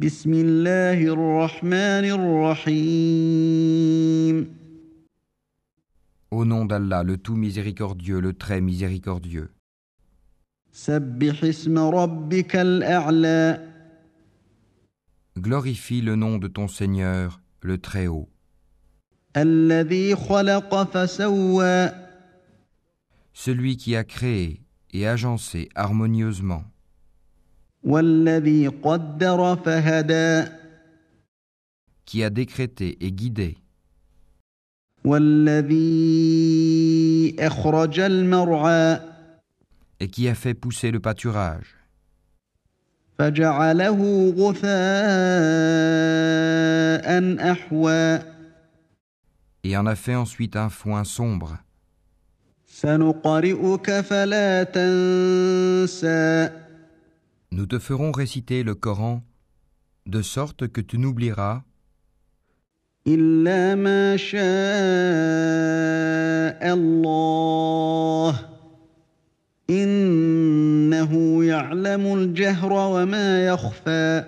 بسم الله الرحمن الرحيم Au nom d'Allah, le tout miséricordieux, le très miséricordieux. سبح اسم ربك الأعلى Glorifie le nom de ton Seigneur, le Très-Haut, الذي خلق فسوى celui qui a créé et agencé harmonieusement, والذي قدر فهدى qui a décrété et guidé, والذي أخرج المرعى et qui a fait pousser le pâturage, فجعله غثاء أحوى et en a fait ensuite un foin sombre. سنقرئك فلا تنسى Nous te ferons réciter le Coran de sorte que tu n'oublieras إلا ما شاء الله إنه يعلم الجهر وما يخفى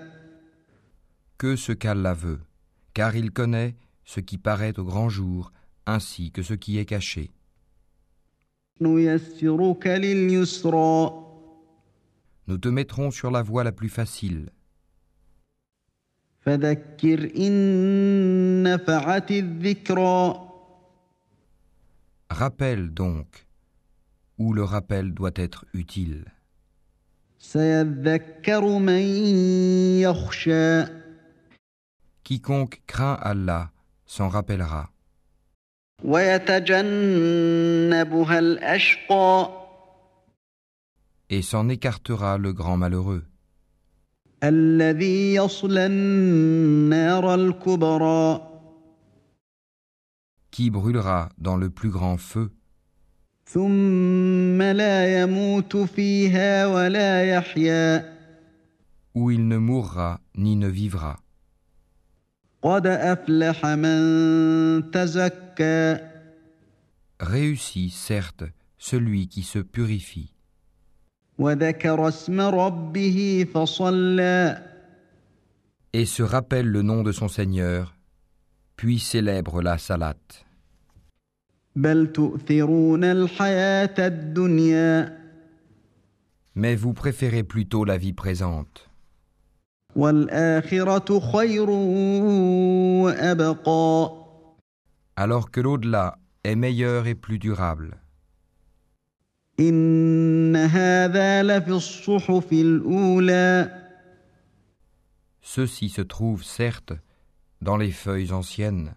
que ce qu'Allah veut, car il connaît ce qui paraît au grand jour ainsi que ce qui est caché. نيسرك لليسرى nous te mettrons sur la voie la plus facile. Rappelle donc, où le rappel doit être utile. Quiconque craint Allah s'en rappellera et s'en écartera le grand malheureux. Qui brûlera dans le plus grand feu. Où il ne mourra ni ne vivra. Réussit certes celui qui se purifie. Et se rappelle le nom de son Seigneur, puis célèbre la salate. Mais vous préférez plutôt la vie présente. Alors que l'au-delà est meilleur et plus durable. Ceci se trouve certes dans les feuilles anciennes.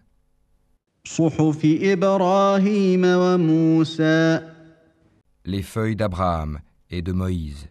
Les feuilles d'Abraham et de Moïse.